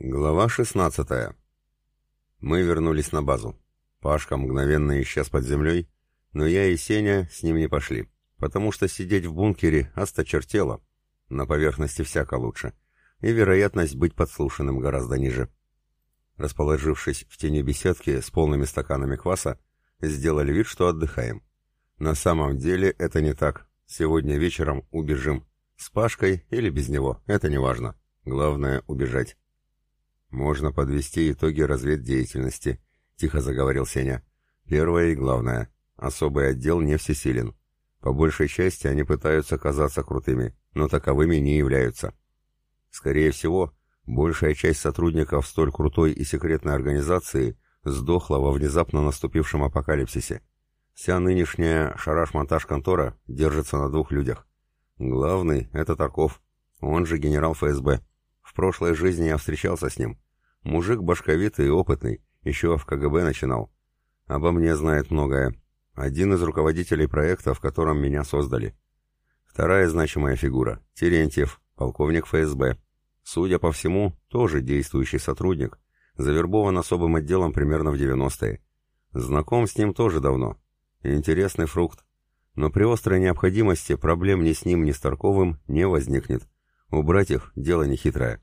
Глава 16. Мы вернулись на базу. Пашка мгновенно исчез под землей, но я и Сеня с ним не пошли, потому что сидеть в бункере осточертело. На поверхности всяко лучше, и вероятность быть подслушанным гораздо ниже. Расположившись в тени беседки с полными стаканами кваса, сделали вид, что отдыхаем. На самом деле это не так. Сегодня вечером убежим. С Пашкой или без него, это не важно. Главное — убежать. «Можно подвести итоги разведдеятельности», — тихо заговорил Сеня. «Первое и главное. Особый отдел не всесилен. По большей части они пытаются казаться крутыми, но таковыми не являются. Скорее всего, большая часть сотрудников столь крутой и секретной организации сдохла во внезапно наступившем апокалипсисе. Вся нынешняя шараш-монтаж контора держится на двух людях. Главный — это Тарков, он же генерал ФСБ. В прошлой жизни я встречался с ним. Мужик башковитый и опытный, еще в КГБ начинал. Обо мне знает многое. Один из руководителей проекта, в котором меня создали. Вторая значимая фигура — Терентьев, полковник ФСБ. Судя по всему, тоже действующий сотрудник. Завербован особым отделом примерно в 90-е. Знаком с ним тоже давно. Интересный фрукт. Но при острой необходимости проблем ни с ним, ни с Тарковым не возникнет. Убрать их — дело нехитрое.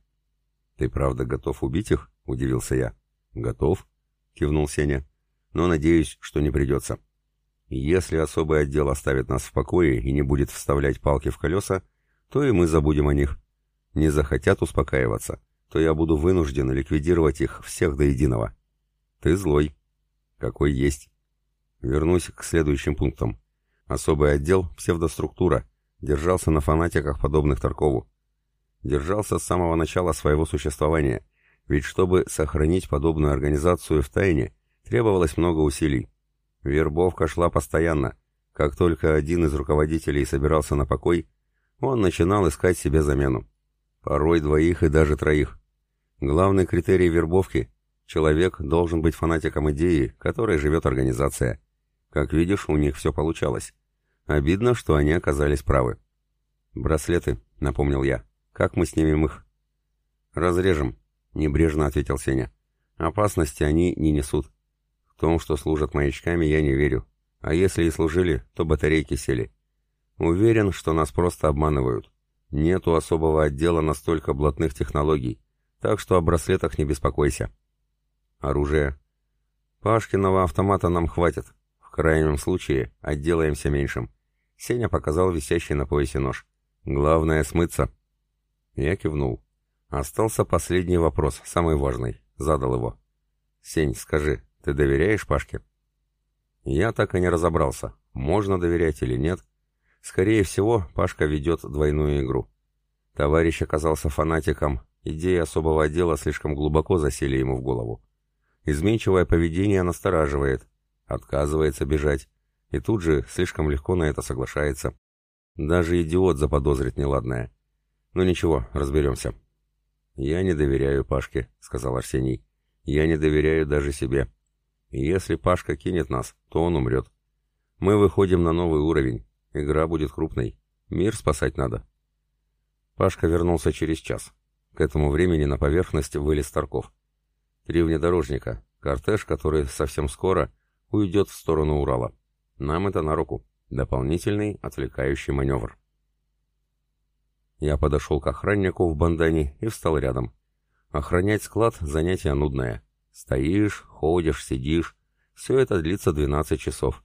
«Ты правда готов убить их?» — удивился я. «Готов?» — кивнул Сеня. «Но надеюсь, что не придется. Если особый отдел оставит нас в покое и не будет вставлять палки в колеса, то и мы забудем о них. Не захотят успокаиваться, то я буду вынужден ликвидировать их всех до единого. Ты злой. Какой есть. Вернусь к следующим пунктам. Особый отдел — псевдоструктура. Держался на фанатиках, подобных Таркову держался с самого начала своего существования, ведь чтобы сохранить подобную организацию в тайне, требовалось много усилий. Вербовка шла постоянно. Как только один из руководителей собирался на покой, он начинал искать себе замену. Порой двоих и даже троих. Главный критерий вербовки – человек должен быть фанатиком идеи, которой живет организация. Как видишь, у них все получалось. Обидно, что они оказались правы. «Браслеты», — напомнил я. Как мы снимем их? Разрежем, небрежно ответил Сеня. Опасности они не несут. В том, что служат маячками, я не верю. А если и служили, то батарейки сели. Уверен, что нас просто обманывают. Нету особого отдела настолько блатных технологий, так что о браслетах не беспокойся. Оружие. Пашкиного автомата нам хватит. В крайнем случае отделаемся меньшим. Сеня показал висящий на поясе нож. Главное смыться. Я кивнул. Остался последний вопрос, самый важный. Задал его. «Сень, скажи, ты доверяешь Пашке?» Я так и не разобрался, можно доверять или нет. Скорее всего, Пашка ведет двойную игру. Товарищ оказался фанатиком, идеи особого отдела слишком глубоко засели ему в голову. Изменчивое поведение настораживает, отказывается бежать, и тут же слишком легко на это соглашается. Даже идиот заподозрит неладное. «Ну ничего, разберемся». «Я не доверяю Пашке», — сказал Арсений. «Я не доверяю даже себе. Если Пашка кинет нас, то он умрет. Мы выходим на новый уровень. Игра будет крупной. Мир спасать надо». Пашка вернулся через час. К этому времени на поверхность вылез Тарков. Три внедорожника, кортеж, который совсем скоро уйдет в сторону Урала. Нам это на руку. Дополнительный отвлекающий маневр. Я подошел к охраннику в бандане и встал рядом. Охранять склад — занятие нудное. Стоишь, ходишь, сидишь. Все это длится 12 часов.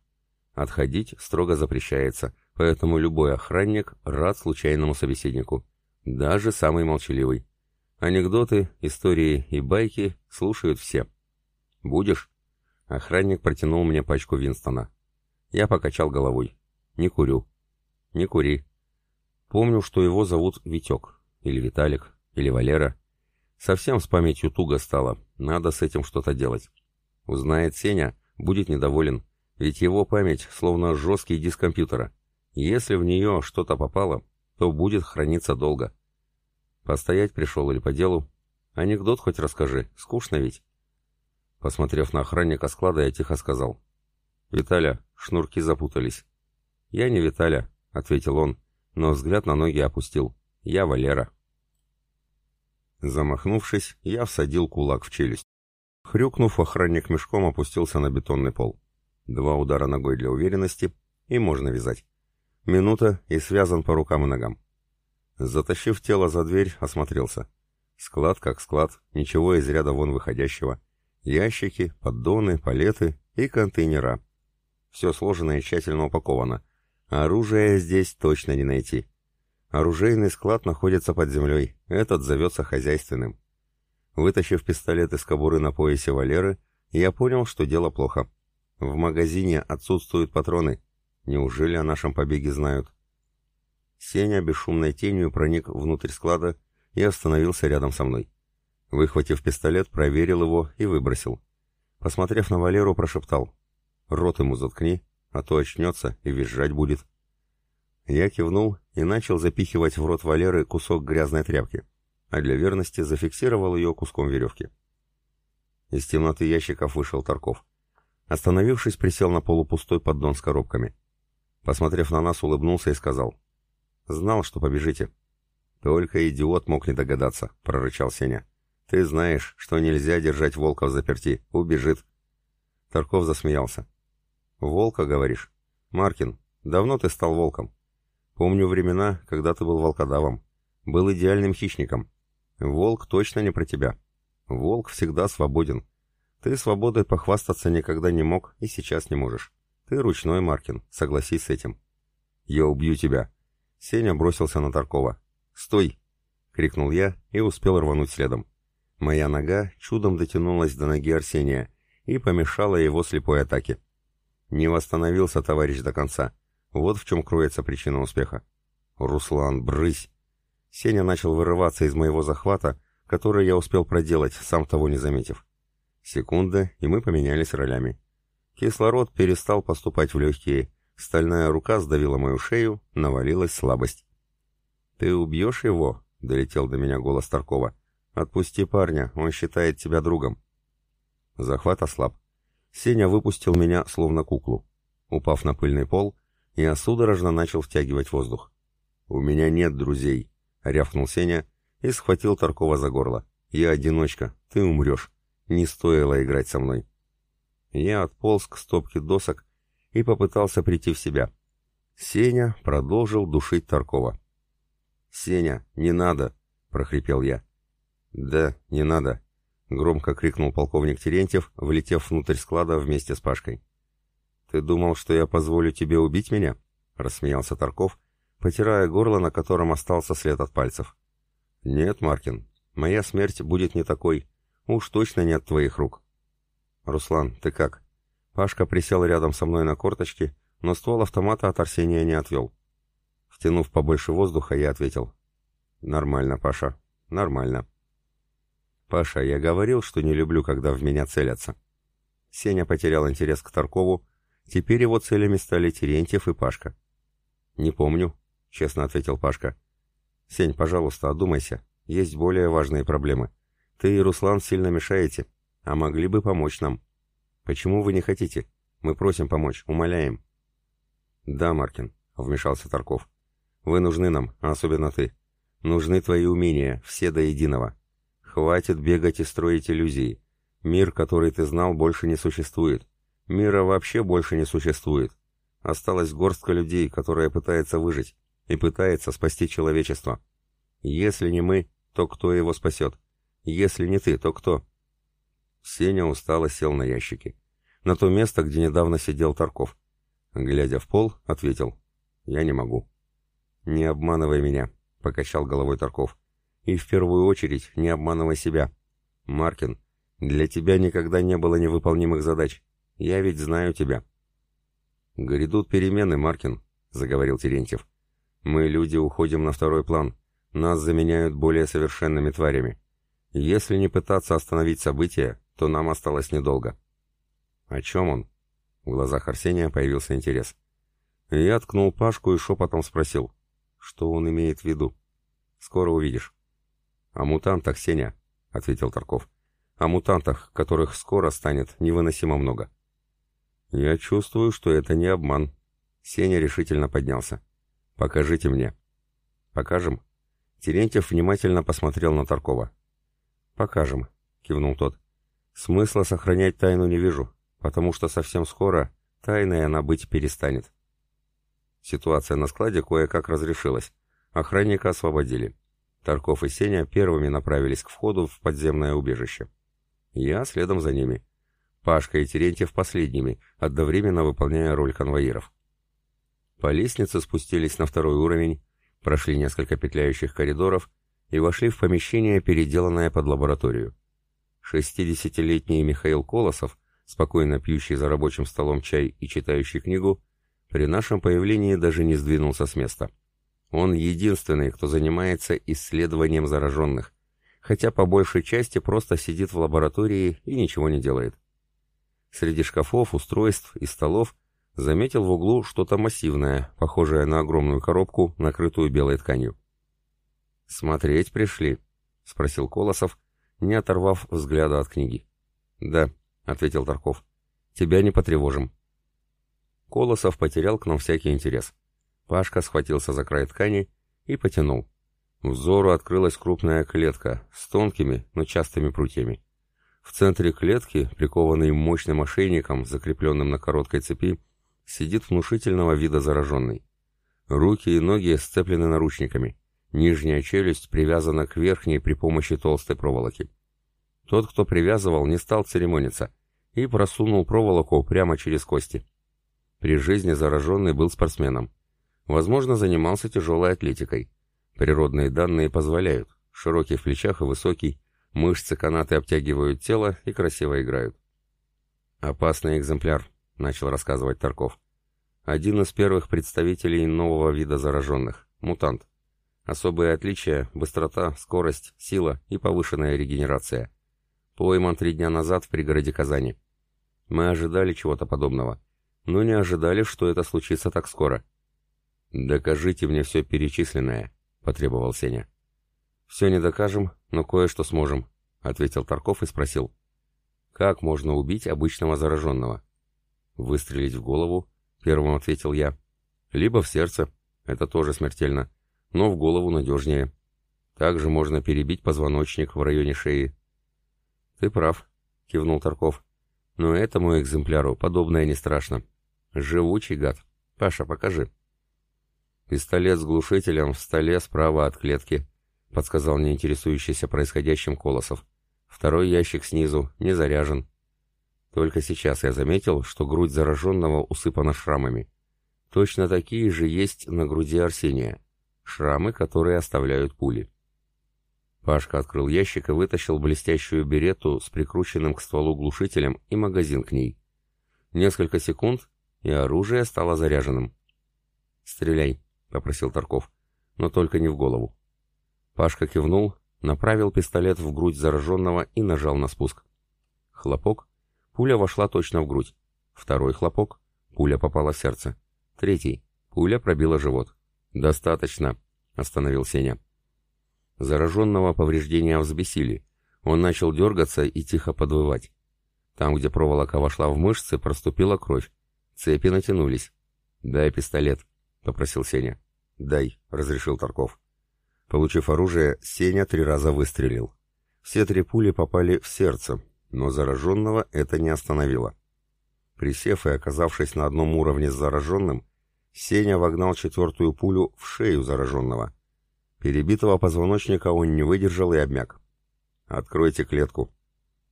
Отходить строго запрещается, поэтому любой охранник рад случайному собеседнику. Даже самый молчаливый. Анекдоты, истории и байки слушают все. «Будешь?» Охранник протянул мне пачку Винстона. Я покачал головой. «Не курю». «Не кури», Помню, что его зовут Витек, или Виталик, или Валера. Совсем с памятью туго стало, надо с этим что-то делать. Узнает Сеня, будет недоволен, ведь его память словно жесткий диск компьютера. Если в нее что-то попало, то будет храниться долго. Постоять пришел или по делу? Анекдот хоть расскажи, скучно ведь. Посмотрев на охранника склада, я тихо сказал. «Виталя, шнурки запутались». «Я не Виталя», — ответил он, но взгляд на ноги опустил. «Я Валера». Замахнувшись, я всадил кулак в челюсть. Хрюкнув, охранник мешком опустился на бетонный пол. Два удара ногой для уверенности, и можно вязать. Минута, и связан по рукам и ногам. Затащив тело за дверь, осмотрелся. Склад как склад, ничего из ряда вон выходящего. Ящики, поддоны, палеты и контейнера. Все сложено и тщательно упаковано. Оружия здесь точно не найти. Оружейный склад находится под землей, этот зовется хозяйственным. Вытащив пистолет из кобуры на поясе Валеры, я понял, что дело плохо. В магазине отсутствуют патроны. Неужели о нашем побеге знают? Сеня бесшумной тенью проник внутрь склада и остановился рядом со мной. Выхватив пистолет, проверил его и выбросил. Посмотрев на Валеру, прошептал. «Рот ему заткни, а то очнется и визжать будет». Я кивнул и начал запихивать в рот Валеры кусок грязной тряпки, а для верности зафиксировал ее куском веревки. Из темноты ящиков вышел Тарков. Остановившись, присел на полупустой поддон с коробками. Посмотрев на нас, улыбнулся и сказал. «Знал, что побежите». «Только идиот мог не догадаться», — прорычал Сеня. «Ты знаешь, что нельзя держать волка в заперти. Убежит». Тарков засмеялся. «Волка, говоришь? Маркин, давно ты стал волком?» Помню времена, когда ты был волкодавом. Был идеальным хищником. Волк точно не про тебя. Волк всегда свободен. Ты свободой похвастаться никогда не мог и сейчас не можешь. Ты ручной, Маркин, согласись с этим. Я убью тебя. Сеня бросился на Таркова. Стой! крикнул я и успел рвануть следом. Моя нога чудом дотянулась до ноги Арсения и помешала его слепой атаке. Не восстановился товарищ до конца. Вот в чем кроется причина успеха. «Руслан, брысь!» Сеня начал вырываться из моего захвата, который я успел проделать, сам того не заметив. Секунда, и мы поменялись ролями. Кислород перестал поступать в легкие, стальная рука сдавила мою шею, навалилась слабость. «Ты убьешь его?» — долетел до меня голос Таркова. «Отпусти парня, он считает тебя другом». Захват ослаб. Сеня выпустил меня, словно куклу. Упав на пыльный пол, я судорожно начал втягивать воздух. «У меня нет друзей», — рявкнул Сеня и схватил Таркова за горло. «Я одиночка, ты умрешь. Не стоило играть со мной». Я отполз к стопке досок и попытался прийти в себя. Сеня продолжил душить Таркова. «Сеня, не надо!» — прохрипел я. «Да, не надо!» — громко крикнул полковник Терентьев, влетев внутрь склада вместе с Пашкой. «Ты думал, что я позволю тебе убить меня?» — рассмеялся Тарков, потирая горло, на котором остался след от пальцев. «Нет, Маркин, моя смерть будет не такой. Уж точно не от твоих рук». «Руслан, ты как?» Пашка присел рядом со мной на корточки, но ствол автомата от Арсения не отвел. Втянув побольше воздуха, я ответил. «Нормально, Паша, нормально». «Паша, я говорил, что не люблю, когда в меня целятся». Сеня потерял интерес к Таркову, Теперь его целями стали Терентьев и Пашка. «Не помню», — честно ответил Пашка. «Сень, пожалуйста, одумайся. Есть более важные проблемы. Ты и Руслан сильно мешаете, а могли бы помочь нам. Почему вы не хотите? Мы просим помочь, умоляем». «Да, Маркин», — вмешался Тарков. «Вы нужны нам, а особенно ты. Нужны твои умения, все до единого. Хватит бегать и строить иллюзии. Мир, который ты знал, больше не существует. Мира вообще больше не существует. Осталась горстка людей, которая пытается выжить и пытается спасти человечество. Если не мы, то кто его спасет? Если не ты, то кто? Сеня устало сел на ящики. На то место, где недавно сидел Тарков. Глядя в пол, ответил. «Я не могу». «Не обманывай меня», — покачал головой Тарков. «И в первую очередь не обманывай себя. Маркин, для тебя никогда не было невыполнимых задач. Я ведь знаю тебя». «Грядут перемены, Маркин», — заговорил Терентьев. «Мы, люди, уходим на второй план. Нас заменяют более совершенными тварями. Если не пытаться остановить события, то нам осталось недолго». «О чем он?» В глазах Арсения появился интерес. Я ткнул Пашку и шепотом спросил, что он имеет в виду. «Скоро увидишь». «О мутантах, Сеня», — ответил Тарков. «О мутантах, которых скоро станет невыносимо много». «Я чувствую, что это не обман». Сеня решительно поднялся. «Покажите мне». «Покажем». Терентьев внимательно посмотрел на Таркова. «Покажем», — кивнул тот. «Смысла сохранять тайну не вижу, потому что совсем скоро тайной она быть перестанет». Ситуация на складе кое-как разрешилась. Охранника освободили. Тарков и Сеня первыми направились к входу в подземное убежище. Я следом за ними. Пашка и Терентьев последними, одновременно выполняя роль конвоиров. По лестнице спустились на второй уровень, прошли несколько петляющих коридоров и вошли в помещение, переделанное под лабораторию. Шестидесятилетний Михаил Колосов, спокойно пьющий за рабочим столом чай и читающий книгу, при нашем появлении даже не сдвинулся с места. Он единственный, кто занимается исследованием зараженных, хотя по большей части просто сидит в лаборатории и ничего не делает. Среди шкафов, устройств и столов заметил в углу что-то массивное, похожее на огромную коробку, накрытую белой тканью. «Смотреть пришли?» — спросил Колосов, не оторвав взгляда от книги. «Да», — ответил Тарков. «Тебя не потревожим». Колосов потерял к нам всякий интерес. Пашка схватился за край ткани и потянул. Взору открылась крупная клетка с тонкими, но частыми прутьями. В центре клетки, прикованный мощным ошейником, закрепленным на короткой цепи, сидит внушительного вида зараженный. Руки и ноги сцеплены наручниками. Нижняя челюсть привязана к верхней при помощи толстой проволоки. Тот, кто привязывал, не стал церемониться и просунул проволоку прямо через кости. При жизни зараженный был спортсменом. Возможно, занимался тяжелой атлетикой. Природные данные позволяют. Широкий в плечах и высокий, мышцы канаты обтягивают тело и красиво играют. «Опасный экземпляр», — начал рассказывать Тарков. «Один из первых представителей нового вида зараженных — мутант. Особые отличия — быстрота, скорость, сила и повышенная регенерация. Пойман три дня назад в пригороде Казани. Мы ожидали чего-то подобного но не ожидали, что это случится так скоро. «Докажите мне все перечисленное», — потребовал Сеня. «Все не докажем, но кое-что сможем», — ответил Тарков и спросил. «Как можно убить обычного зараженного?» «Выстрелить в голову», — первым ответил я. «Либо в сердце, это тоже смертельно, но в голову надежнее. Также можно перебить позвоночник в районе шеи». «Ты прав», — кивнул Тарков. «Но этому экземпляру подобное не страшно. Живучий гад. Паша, покажи. Пистолет с глушителем в столе справа от клетки, подсказал не интересующийся происходящим Колосов. Второй ящик снизу, не заряжен. Только сейчас я заметил, что грудь зараженного усыпана шрамами. Точно такие же есть на груди Арсения. Шрамы, которые оставляют пули. Пашка открыл ящик и вытащил блестящую берету с прикрученным к стволу глушителем и магазин к ней. Несколько секунд, и оружие стало заряженным. «Стреляй», — попросил Тарков, — «но только не в голову». Пашка кивнул, направил пистолет в грудь зараженного и нажал на спуск. Хлопок. Пуля вошла точно в грудь. Второй хлопок. Пуля попала в сердце. Третий. Пуля пробила живот. «Достаточно», — остановил Сеня. Зараженного повреждения взбесили. Он начал дергаться и тихо подвывать. Там, где проволока вошла в мышцы, проступила кровь. Цепи натянулись. «Дай пистолет», — попросил Сеня. «Дай», — разрешил Тарков. Получив оружие, Сеня три раза выстрелил. Все три пули попали в сердце, но зараженного это не остановило. Присев и оказавшись на одном уровне с зараженным, Сеня вогнал четвертую пулю в шею зараженного. Перебитого позвоночника он не выдержал и обмяк. «Откройте клетку».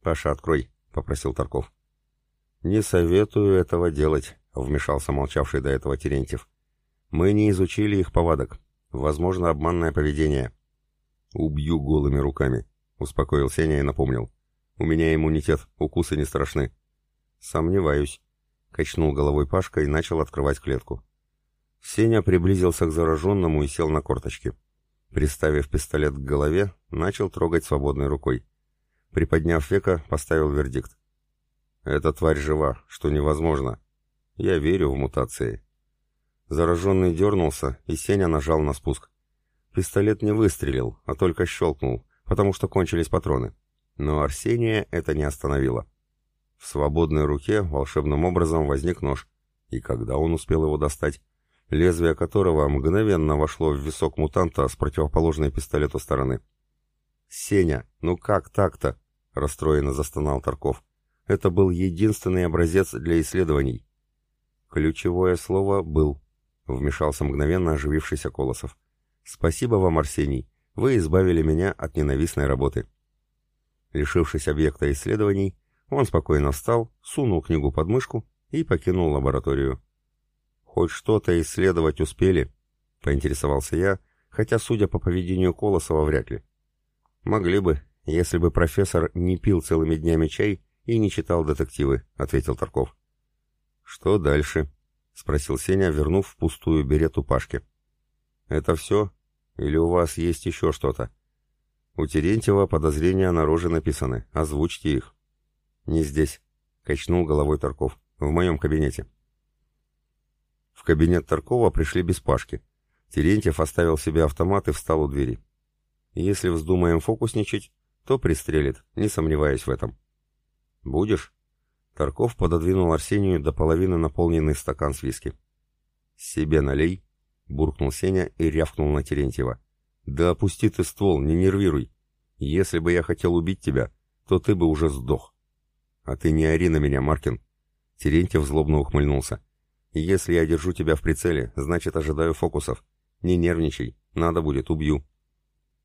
«Паша, открой», — попросил Тарков. «Не советую этого делать», — вмешался молчавший до этого Терентьев. «Мы не изучили их повадок. Возможно, обманное поведение». «Убью голыми руками», — успокоил Сеня и напомнил. «У меня иммунитет, укусы не страшны». «Сомневаюсь», — качнул головой Пашка и начал открывать клетку. Сеня приблизился к зараженному и сел на корточки. Приставив пистолет к голове, начал трогать свободной рукой. Приподняв века, поставил вердикт. Эта тварь жива, что невозможно. Я верю в мутации. Зараженный дернулся, и Сеня нажал на спуск. Пистолет не выстрелил, а только щелкнул, потому что кончились патроны. Но Арсения это не остановило. В свободной руке волшебным образом возник нож. И когда он успел его достать, лезвие которого мгновенно вошло в висок мутанта с противоположной пистолету стороны. «Сеня, ну как так-то?» — расстроенно застонал Тарков. «Это был единственный образец для исследований». Ключевое слово «был», — вмешался мгновенно оживившийся Колосов. «Спасибо вам, Арсений. Вы избавили меня от ненавистной работы». Лишившись объекта исследований, он спокойно встал, сунул книгу под мышку и покинул лабораторию. «Хоть что-то исследовать успели?» — поинтересовался я, хотя, судя по поведению Колосова, вряд ли. «Могли бы, если бы профессор не пил целыми днями чай и не читал детективы», — ответил Тарков. «Что дальше?» — спросил Сеня, вернув пустую берету Пашки. «Это все? Или у вас есть еще что-то?» «У Терентьева подозрения на роже написаны. Озвучьте их». «Не здесь», — качнул головой Тарков. «В моем кабинете». В кабинет Таркова пришли без Пашки. Терентьев оставил себе автомат и встал у двери. Если вздумаем фокусничать, то пристрелит, не сомневаясь в этом. «Будешь?» Тарков пододвинул Арсению до половины наполненный стакан с виски. «Себе налей», — буркнул Сеня и рявкнул на Терентьева. «Да опусти ты ствол, не нервируй. Если бы я хотел убить тебя, то ты бы уже сдох». «А ты не ори на меня, Маркин». Терентьев злобно ухмыльнулся. «Если я держу тебя в прицеле, значит, ожидаю фокусов. Не нервничай, надо будет, убью».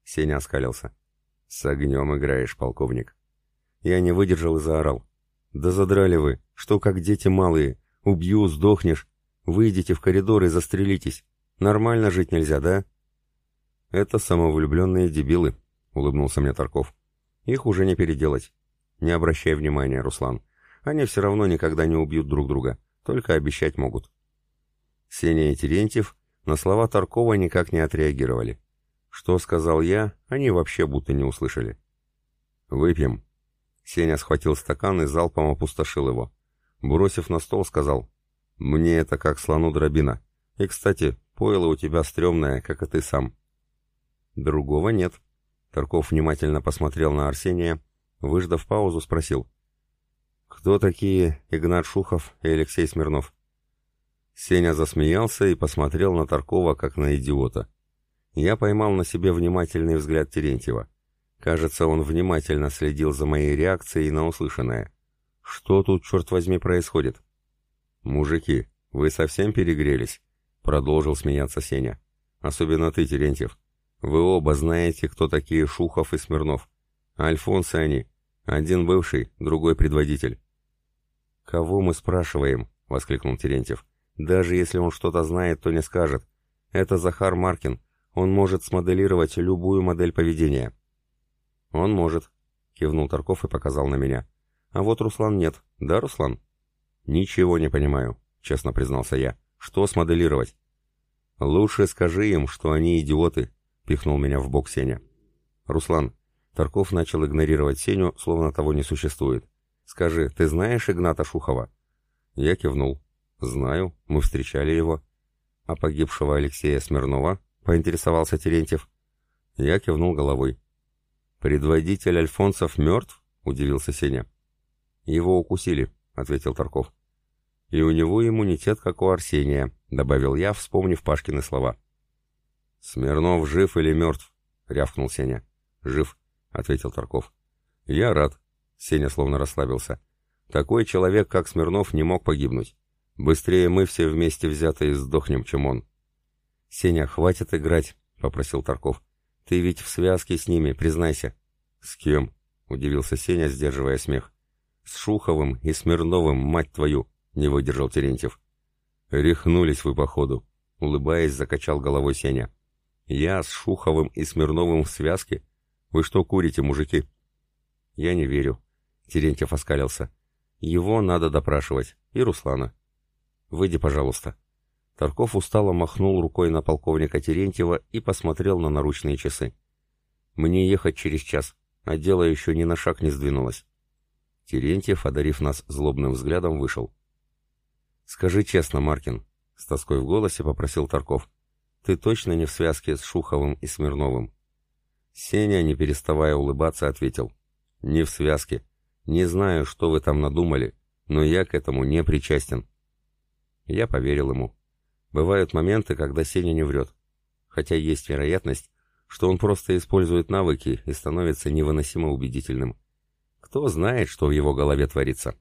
Сеня оскалился. «С огнем играешь, полковник». Я не выдержал и заорал. «Да задрали вы, что как дети малые. Убью, сдохнешь. Выйдите в коридор и застрелитесь. Нормально жить нельзя, да?» «Это самовлюбленные дебилы», — улыбнулся мне Тарков. «Их уже не переделать. Не обращай внимания, Руслан. Они все равно никогда не убьют друг друга, только обещать могут». Сеня и Терентьев на слова Таркова никак не отреагировали. Что сказал я, они вообще будто не услышали. «Выпьем». Сеня схватил стакан и залпом опустошил его. Бросив на стол, сказал, «Мне это как слону дробина. И, кстати, пойло у тебя стрёмное, как и ты сам». «Другого нет». Тарков внимательно посмотрел на Арсения, выждав паузу, спросил. «Кто такие Игнат Шухов и Алексей Смирнов?» Сеня засмеялся и посмотрел на Таркова, как на идиота. Я поймал на себе внимательный взгляд Терентьева. Кажется, он внимательно следил за моей реакцией на услышанное. Что тут, черт возьми, происходит? «Мужики, вы совсем перегрелись?» Продолжил смеяться Сеня. «Особенно ты, Терентьев. Вы оба знаете, кто такие Шухов и Смирнов. Альфонсы они. Один бывший, другой предводитель». «Кого мы спрашиваем?» — воскликнул Терентьев. «Даже если он что-то знает, то не скажет. Это Захар Маркин, он может смоделировать любую модель поведения. Он может, кивнул Тарков и показал на меня. А вот Руслан нет. Да, Руслан? Ничего не понимаю, честно признался я. Что смоделировать? Лучше скажи им, что они идиоты, пихнул меня в бок Сеня. Руслан, Тарков начал игнорировать Сеню, словно того не существует. Скажи, ты знаешь Игната Шухова? Я кивнул. Знаю, мы встречали его. А погибшего Алексея Смирнова — поинтересовался Терентьев. Я кивнул головой. «Предводитель Альфонсов мертв?» — удивился Сеня. «Его укусили», — ответил Тарков. «И у него иммунитет, как у Арсения», — добавил я, вспомнив Пашкины слова. «Смирнов жив или мертв?» — рявкнул Сеня. «Жив», — ответил Тарков. «Я рад», — Сеня словно расслабился. «Такой человек, как Смирнов, не мог погибнуть. Быстрее мы все вместе взятые сдохнем, чем он». «Сеня, хватит играть», — попросил Тарков. «Ты ведь в связке с ними, признайся». «С кем?» — удивился Сеня, сдерживая смех. «С Шуховым и Смирновым, мать твою!» — не выдержал Терентьев. «Рехнулись вы, походу», — улыбаясь, закачал головой Сеня. «Я с Шуховым и Смирновым в связке? Вы что курите, мужики?» «Я не верю», — Терентьев оскалился. «Его надо допрашивать. И Руслана. Выйди, пожалуйста». Тарков устало махнул рукой на полковника Терентьева и посмотрел на наручные часы. «Мне ехать через час, а дело еще ни на шаг не сдвинулось». Терентьев, одарив нас злобным взглядом, вышел. «Скажи честно, Маркин», — с тоской в голосе попросил Тарков, — «ты точно не в связке с Шуховым и Смирновым?» Сеня, не переставая улыбаться, ответил, «Не в связке. Не знаю, что вы там надумали, но я к этому не причастен». Я поверил ему. Бывают моменты, когда Сеня не врет. Хотя есть вероятность, что он просто использует навыки и становится невыносимо убедительным. Кто знает, что в его голове творится?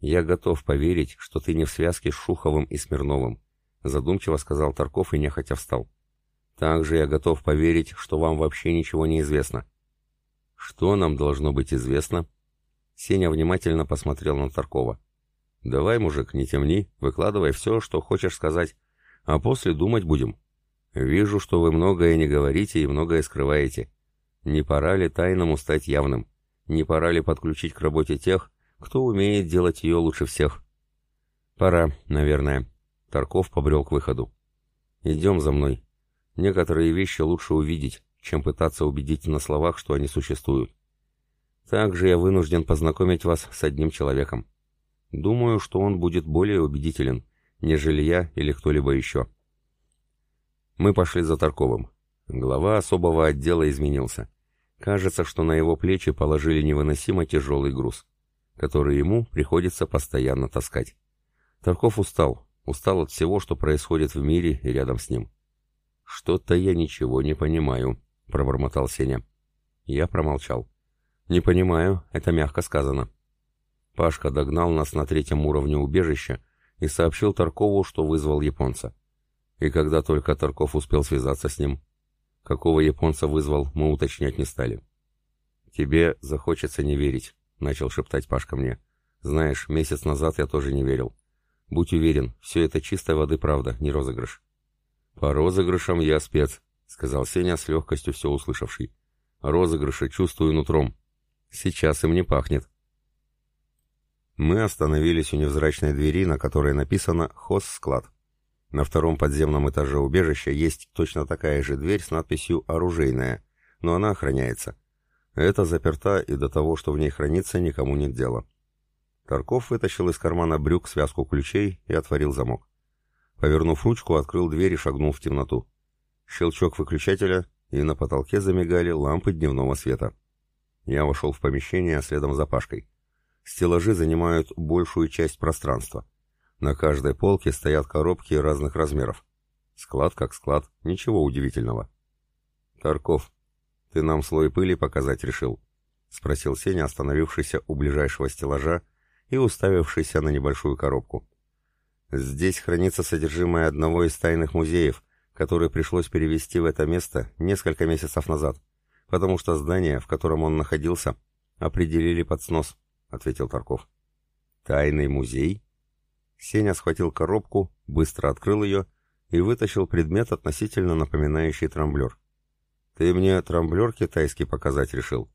«Я готов поверить, что ты не в связке с Шуховым и Смирновым», задумчиво сказал Тарков и нехотя встал. «Также я готов поверить, что вам вообще ничего не известно». «Что нам должно быть известно?» Сеня внимательно посмотрел на Таркова. «Давай, мужик, не темни, выкладывай все, что хочешь сказать, а после думать будем. Вижу, что вы многое не говорите и многое скрываете. Не пора ли тайному стать явным? Не пора ли подключить к работе тех, кто умеет делать ее лучше всех?» «Пора, наверное». Тарков побрел к выходу. «Идем за мной. Некоторые вещи лучше увидеть, чем пытаться убедить на словах, что они существуют. Также я вынужден познакомить вас с одним человеком. Думаю, что он будет более убедителен, нежели я или кто-либо еще. Мы пошли за Тарковым. Глава особого отдела изменился. Кажется, что на его плечи положили невыносимо тяжелый груз, который ему приходится постоянно таскать. Тарков устал, устал от всего, что происходит в мире и рядом с ним. «Что-то я ничего не понимаю», — пробормотал Сеня. Я промолчал. «Не понимаю, это мягко сказано». Пашка догнал нас на третьем уровне убежища и сообщил Таркову, что вызвал японца. И когда только Тарков успел связаться с ним, какого японца вызвал, мы уточнять не стали. «Тебе захочется не верить», — начал шептать Пашка мне. «Знаешь, месяц назад я тоже не верил. Будь уверен, все это чистой воды правда, не розыгрыш». «По розыгрышам я спец», — сказал Сеня с легкостью все услышавший. «Розыгрыши чувствую нутром. Сейчас им не пахнет. Мы остановились у невзрачной двери, на которой написано «Хозсклад». На втором подземном этаже убежища есть точно такая же дверь с надписью «Оружейная», но она охраняется. Это заперта, и до того, что в ней хранится, никому нет дела. Тарков вытащил из кармана брюк связку ключей и отворил замок. Повернув ручку, открыл дверь и шагнул в темноту. Щелчок выключателя, и на потолке замигали лампы дневного света. Я вошел в помещение следом за Пашкой. Стеллажи занимают большую часть пространства. На каждой полке стоят коробки разных размеров. Склад как склад, ничего удивительного. «Тарков, ты нам слой пыли показать решил?» — спросил Сеня, остановившийся у ближайшего стеллажа и уставившийся на небольшую коробку. «Здесь хранится содержимое одного из тайных музеев, который пришлось перевести в это место несколько месяцев назад потому что здание, в котором он находился, определили под снос», — ответил Тарков. «Тайный музей?» Сеня схватил коробку, быстро открыл ее и вытащил предмет, относительно напоминающий трамблер. «Ты мне трамблер китайский показать решил?»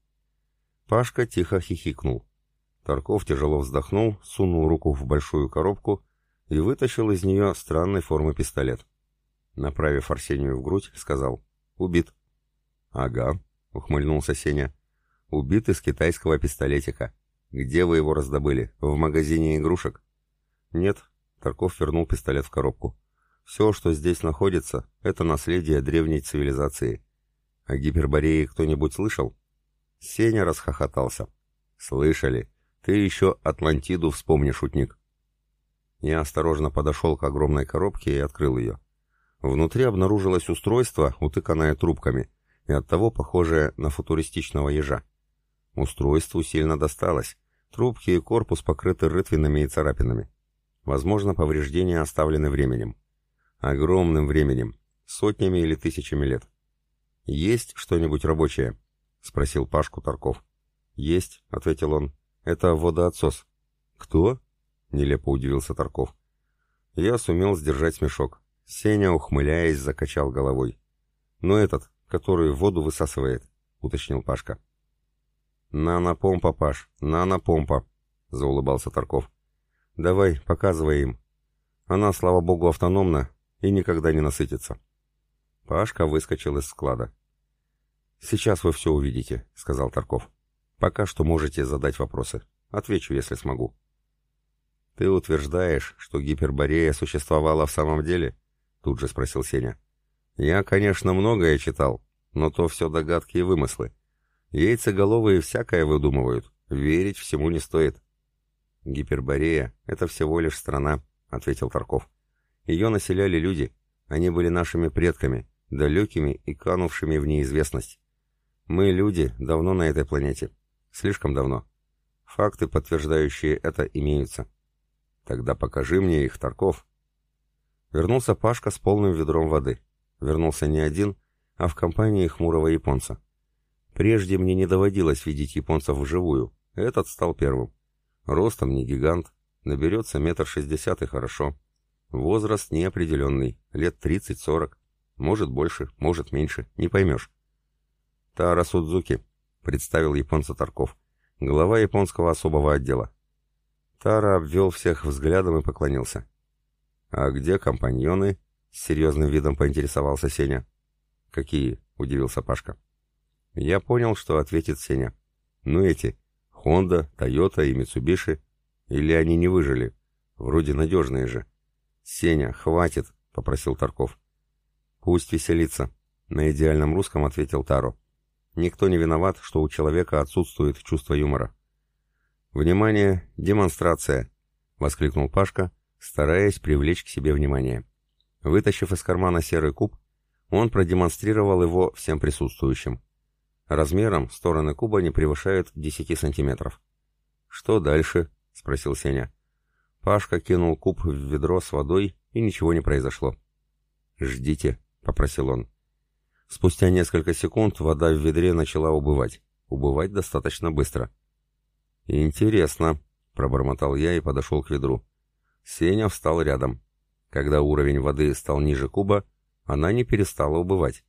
Пашка тихо хихикнул. Тарков тяжело вздохнул, сунул руку в большую коробку и вытащил из нее странной формы пистолет. Направив Арсению в грудь, сказал «Убит». «Ага», ухмыльнулся Сеня. «Убит из китайского пистолетика. Где вы его раздобыли? В магазине игрушек?» «Нет», — Тарков вернул пистолет в коробку. «Все, что здесь находится, это наследие древней цивилизации. О Гиперборее кто-нибудь слышал?» Сеня расхохотался. «Слышали. Ты еще Атлантиду вспомни, шутник». Я осторожно подошел к огромной коробке и открыл ее. Внутри обнаружилось устройство, утыканное трубками, и оттого похожее на футуристичного ежа. Устройству сильно досталось. Трубки и корпус покрыты рытвинами и царапинами. Возможно, повреждения оставлены временем. Огромным временем. Сотнями или тысячами лет. «Есть что-нибудь рабочее?» — спросил Пашку Тарков. «Есть», — ответил он. «Это водоотсос». «Кто?» — нелепо удивился Тарков. Я сумел сдержать смешок. Сеня, ухмыляясь, закачал головой. «Ну этот, который воду высасывает», — уточнил Пашка. «Нанопомпа, Паш, нанопомпа», — заулыбался Тарков. «Давай, показывай им. Она, слава богу, автономна и никогда не насытится». Пашка выскочил из склада. «Сейчас вы все увидите», — сказал Тарков. «Пока что можете задать вопросы. Отвечу, если смогу». «Ты утверждаешь, что гиперборея существовала в самом деле?» — тут же спросил Сеня. «Я, конечно, многое читал, но то все догадки и вымыслы. Яйцеголовые всякое выдумывают, верить всему не стоит. Гиперборея — это всего лишь страна, — ответил Тарков. Ее населяли люди, они были нашими предками, далекими и канувшими в неизвестность. Мы, люди, давно на этой планете. Слишком давно. Факты, подтверждающие это, имеются. Тогда покажи мне их, Тарков. Вернулся Пашка с полным ведром воды. Вернулся не один, а в компании хмурого японца. Прежде мне не доводилось видеть японцев вживую. Этот стал первым. Ростом не гигант, наберется метр шестьдесят и хорошо. Возраст неопределенный, лет тридцать-сорок. Может больше, может меньше, не поймешь. Тара Судзуки, представил японца Тарков, глава японского особого отдела. Тара обвел всех взглядом и поклонился. «А где компаньоны?» — с серьезным видом поинтересовался Сеня. «Какие?» — удивился Пашка. Я понял, что ответит Сеня. «Ну эти. Хонда, Тойота и Митсубиши. Или они не выжили? Вроде надежные же». «Сеня, хватит!» — попросил Тарков. «Пусть веселится», — на идеальном русском ответил Таро. «Никто не виноват, что у человека отсутствует чувство юмора». «Внимание! Демонстрация!» — воскликнул Пашка, стараясь привлечь к себе внимание. Вытащив из кармана серый куб, он продемонстрировал его всем присутствующим. Размером стороны куба не превышают 10 сантиметров. «Что дальше?» — спросил Сеня. Пашка кинул куб в ведро с водой, и ничего не произошло. «Ждите», — попросил он. Спустя несколько секунд вода в ведре начала убывать. Убывать достаточно быстро. «Интересно», — пробормотал я и подошел к ведру. Сеня встал рядом. Когда уровень воды стал ниже куба, она не перестала убывать.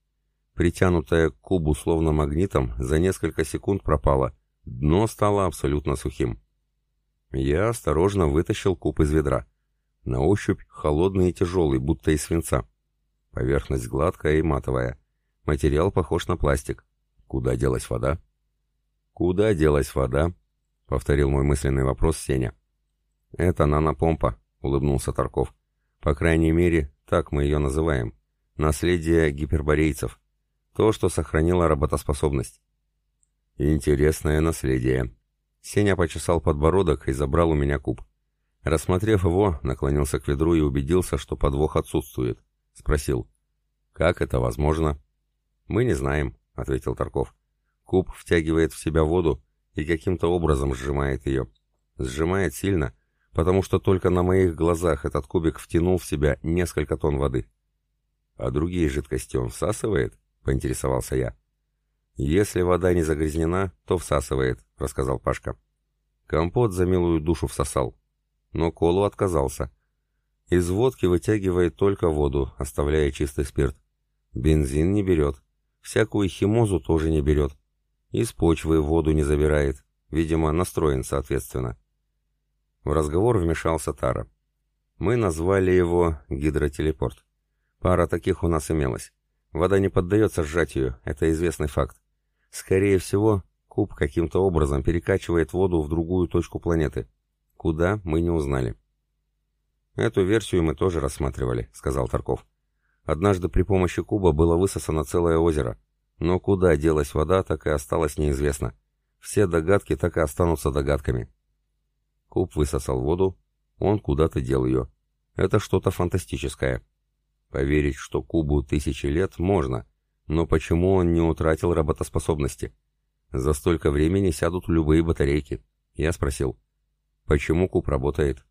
Притянутая к кубу словно магнитом, за несколько секунд пропала. Дно стало абсолютно сухим. Я осторожно вытащил куб из ведра. На ощупь холодный и тяжелый, будто из свинца. Поверхность гладкая и матовая. Материал похож на пластик. Куда делась вода? Куда делась вода? — повторил мой мысленный вопрос Сеня. «Это нанопомпа», — улыбнулся Тарков. «По крайней мере, так мы ее называем. Наследие гиперборейцев. То, что сохранило работоспособность». «Интересное наследие». Сеня почесал подбородок и забрал у меня куб. Рассмотрев его, наклонился к ведру и убедился, что подвох отсутствует. Спросил. «Как это возможно?» «Мы не знаем», — ответил Тарков. «Куб втягивает в себя воду, и каким-то образом сжимает ее. Сжимает сильно, потому что только на моих глазах этот кубик втянул в себя несколько тонн воды. «А другие жидкости он всасывает?» — поинтересовался я. «Если вода не загрязнена, то всасывает», — рассказал Пашка. Компот за милую душу всосал. Но Колу отказался. Из водки вытягивает только воду, оставляя чистый спирт. Бензин не берет. Всякую химозу тоже не берет. Из почвы воду не забирает. Видимо, настроен соответственно. В разговор вмешался Тара. Мы назвали его гидротелепорт. Пара таких у нас имелась. Вода не поддается сжатию, это известный факт. Скорее всего, куб каким-то образом перекачивает воду в другую точку планеты. Куда, мы не узнали. Эту версию мы тоже рассматривали, сказал Тарков. Однажды при помощи куба было высосано целое озеро. Но куда делась вода, так и осталось неизвестно. Все догадки так и останутся догадками. Куб высосал воду, он куда-то дел ее. Это что-то фантастическое. Поверить, что кубу тысячи лет, можно, но почему он не утратил работоспособности? За столько времени сядут любые батарейки. Я спросил, почему куб работает?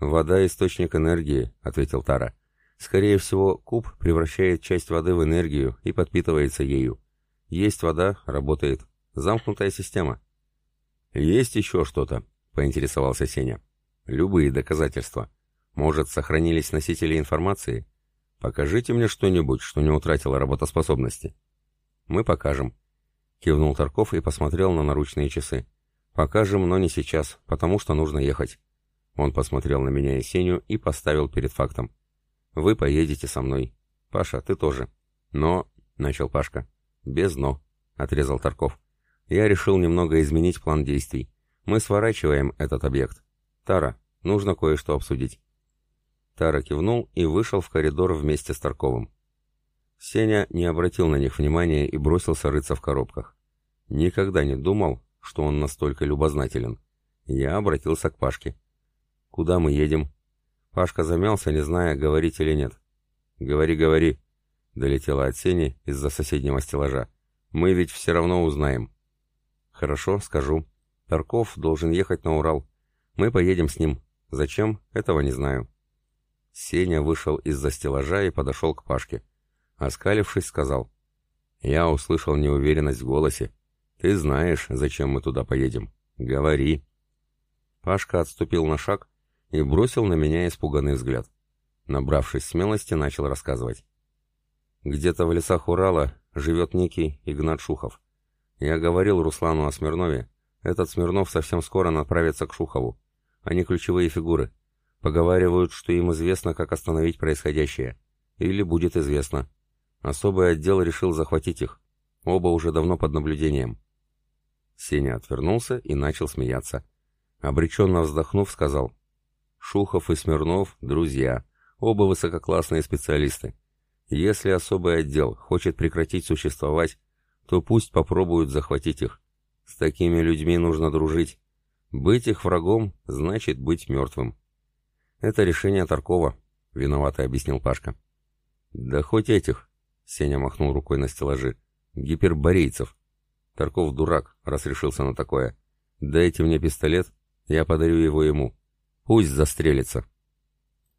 «Вода — источник энергии», — ответил Тара. Скорее всего, куб превращает часть воды в энергию и подпитывается ею. Есть вода, работает. Замкнутая система. Есть еще что-то, поинтересовался Сеня. Любые доказательства. Может, сохранились носители информации? Покажите мне что-нибудь, что не утратило работоспособности. Мы покажем. Кивнул Тарков и посмотрел на наручные часы. Покажем, но не сейчас, потому что нужно ехать. Он посмотрел на меня и Сеню и поставил перед фактом. Вы поедете со мной. Паша, ты тоже. Но, — начал Пашка. Без «но», — отрезал Тарков. Я решил немного изменить план действий. Мы сворачиваем этот объект. Тара, нужно кое-что обсудить. Тара кивнул и вышел в коридор вместе с Тарковым. Сеня не обратил на них внимания и бросился рыться в коробках. Никогда не думал, что он настолько любознателен. Я обратился к Пашке. «Куда мы едем?» Пашка замялся, не зная, говорить или нет. «Говори, говори». — долетела от Сени из-за соседнего стеллажа. «Мы ведь все равно узнаем». «Хорошо, скажу. Тарков должен ехать на Урал. Мы поедем с ним. Зачем? Этого не знаю». Сеня вышел из-за стеллажа и подошел к Пашке. Оскалившись, сказал. «Я услышал неуверенность в голосе. Ты знаешь, зачем мы туда поедем. Говори». Пашка отступил на шаг и бросил на меня испуганный взгляд. Набравшись смелости, начал рассказывать. «Где-то в лесах Урала живет некий Игнат Шухов. Я говорил Руслану о Смирнове. Этот Смирнов совсем скоро направится к Шухову. Они ключевые фигуры. Поговаривают, что им известно, как остановить происходящее. Или будет известно. Особый отдел решил захватить их. Оба уже давно под наблюдением. Сеня отвернулся и начал смеяться. Обреченно вздохнув, сказал. Шухов и Смирнов — друзья. Оба высококлассные специалисты. Если особый отдел хочет прекратить существовать, то пусть попробуют захватить их. С такими людьми нужно дружить. Быть их врагом значит быть мертвым. Это решение Таркова, виновато объяснил Пашка. Да хоть этих, Сеня махнул рукой на стеллажи, гиперборейцев. Тарков дурак, раз решился на такое. Дайте мне пистолет, я подарю его ему. Пусть застрелится.